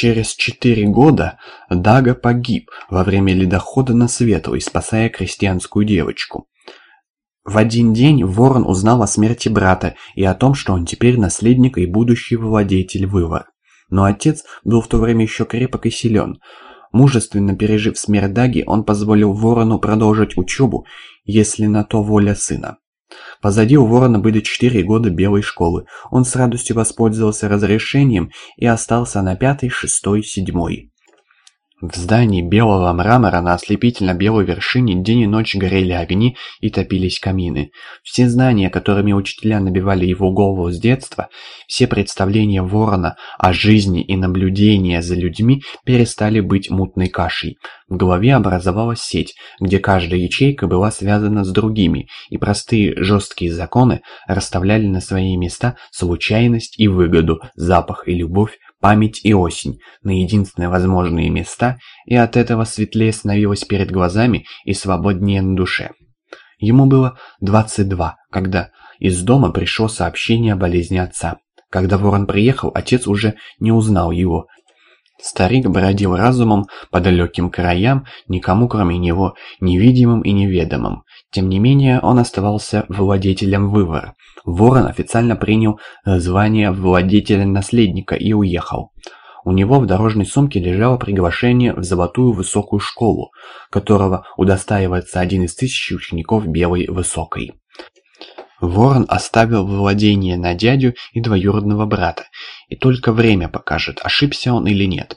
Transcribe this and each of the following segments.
Через четыре года Дага погиб во время ледохода на Светлый, спасая крестьянскую девочку. В один день Ворон узнал о смерти брата и о том, что он теперь наследник и будущий владетель вывар. Но отец был в то время еще крепок и силен. Мужественно пережив смерть Даги, он позволил Ворону продолжить учебу, если на то воля сына. Позади у Ворона были четыре года белой школы. Он с радостью воспользовался разрешением и остался на пятый, шестой, седьмой. В здании белого мрамора на ослепительно-белой вершине день и ночь горели огни и топились камины. Все знания, которыми учителя набивали его голову с детства, все представления ворона о жизни и наблюдения за людьми перестали быть мутной кашей. В голове образовалась сеть, где каждая ячейка была связана с другими, и простые жесткие законы расставляли на свои места случайность и выгоду, запах и любовь, память и осень на единственные возможные места, и от этого светлее становилось перед глазами и свободнее на душе. Ему было 22, когда из дома пришло сообщение о болезни отца. Когда Ворон приехал, отец уже не узнал его. Старик бродил разумом по далеким краям, никому кроме него, невидимым и неведомым. Тем не менее, он оставался владетелем вывора. Ворон официально принял э, звание владетеля-наследника и уехал. У него в дорожной сумке лежало приглашение в Золотую Высокую Школу, которого удостаивается один из тысячи учеников Белой Высокой. Ворон оставил владение на дядю и двоюродного брата, и только время покажет, ошибся он или нет.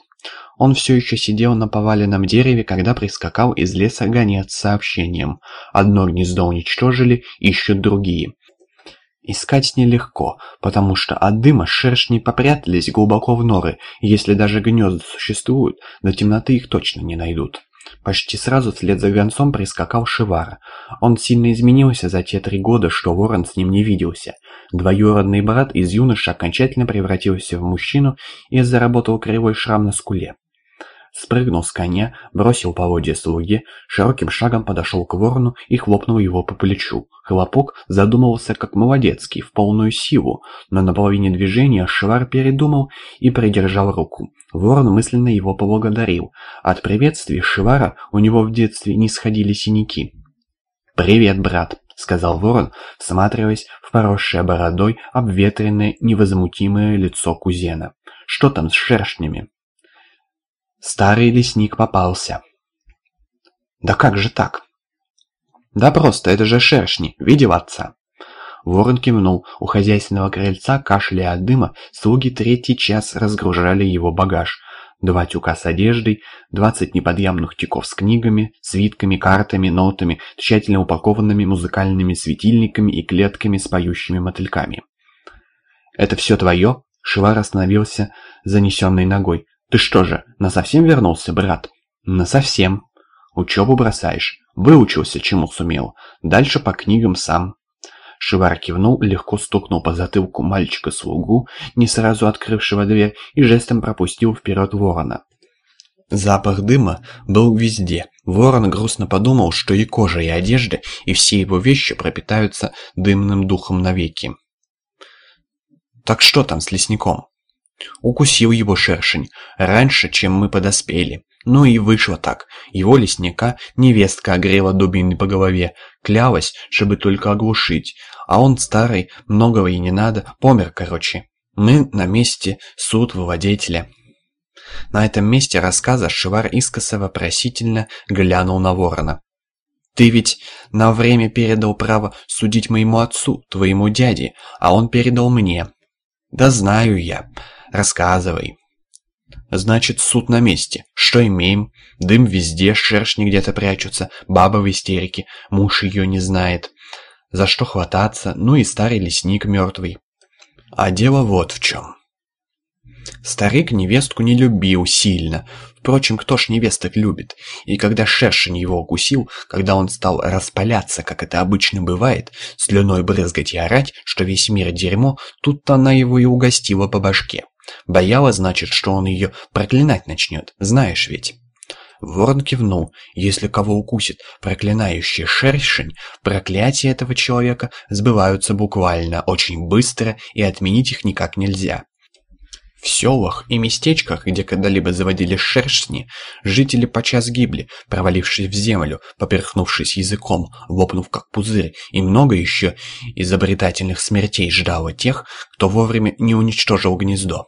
Он все еще сидел на поваленном дереве, когда прискакал из леса гонец с сообщением. Одно гнездо уничтожили, ищут другие. Искать нелегко, потому что от дыма шершни попрятались глубоко в норы, если даже гнезда существуют, до темноты их точно не найдут. Почти сразу вслед за гонцом прискакал Шивара. Он сильно изменился за те три года, что Ворон с ним не виделся. Двоюродный брат из юноши окончательно превратился в мужчину и заработал кривой шрам на скуле. Спрыгнул с коня, бросил поводья слуге, широким шагом подошел к ворону и хлопнул его по плечу. Хлопок задумывался как молодецкий, в полную силу, но на половине движения Швар передумал и придержал руку. Ворон мысленно его поблагодарил. От приветствия Швара у него в детстве не сходили синяки. «Привет, брат», — сказал ворон, всматриваясь в поросшее бородой, обветренное, невозмутимое лицо кузена. «Что там с шершнями?» Старый лесник попался. Да как же так? Да просто, это же шершни, видел отца? Ворон кивнул. У хозяйственного крыльца, кашляя от дыма, слуги третий час разгружали его багаж. Два тюка с одеждой, двадцать неподъемных тюков с книгами, свитками, картами, нотами, тщательно упакованными музыкальными светильниками и клетками с поющими мотыльками. «Это все твое?» Шивар остановился занесенной ногой. «Ты что же, насовсем вернулся, брат?» «Насовсем. Учебу бросаешь. Выучился, чему сумел. Дальше по книгам сам». Шивар кивнул, легко стукнул по затылку мальчика-слугу, не сразу открывшего дверь, и жестом пропустил вперед ворона. Запах дыма был везде. Ворон грустно подумал, что и кожа, и одежда, и все его вещи пропитаются дымным духом навеки. «Так что там с лесником?» Укусил его шершень, раньше, чем мы подоспели. Ну и вышло так. Его лесника невестка огрела дубиной по голове, клялась, чтобы только оглушить. А он старый, многого и не надо, помер, короче. Мы на месте, суд владетеля. На этом месте рассказа Шивар искоса вопросительно глянул на ворона. «Ты ведь на время передал право судить моему отцу, твоему дяде, а он передал мне». «Да знаю я. Рассказывай. Значит, суд на месте. Что имеем? Дым везде, шершни где-то прячутся, баба в истерике, муж ее не знает. За что хвататься? Ну и старый лесник мертвый. А дело вот в чем. Старик невестку не любил сильно. Впрочем, кто ж невесток любит? И когда шершень его укусил, когда он стал распаляться, как это обычно бывает, слюной брызгать и орать, что весь мир дерьмо, тут-то она его и угостила по башке. Боялась, значит, что он ее проклинать начнет, знаешь ведь. Ворон кивнул. Если кого укусит проклинающий шершень, проклятия этого человека сбываются буквально, очень быстро, и отменить их никак нельзя. В селах и местечках, где когда-либо заводили шершни, жители подчас гибли, провалившись в землю, поперхнувшись языком, лопнув как пузырь, и много еще изобретательных смертей ждало тех, кто вовремя не уничтожил гнездо.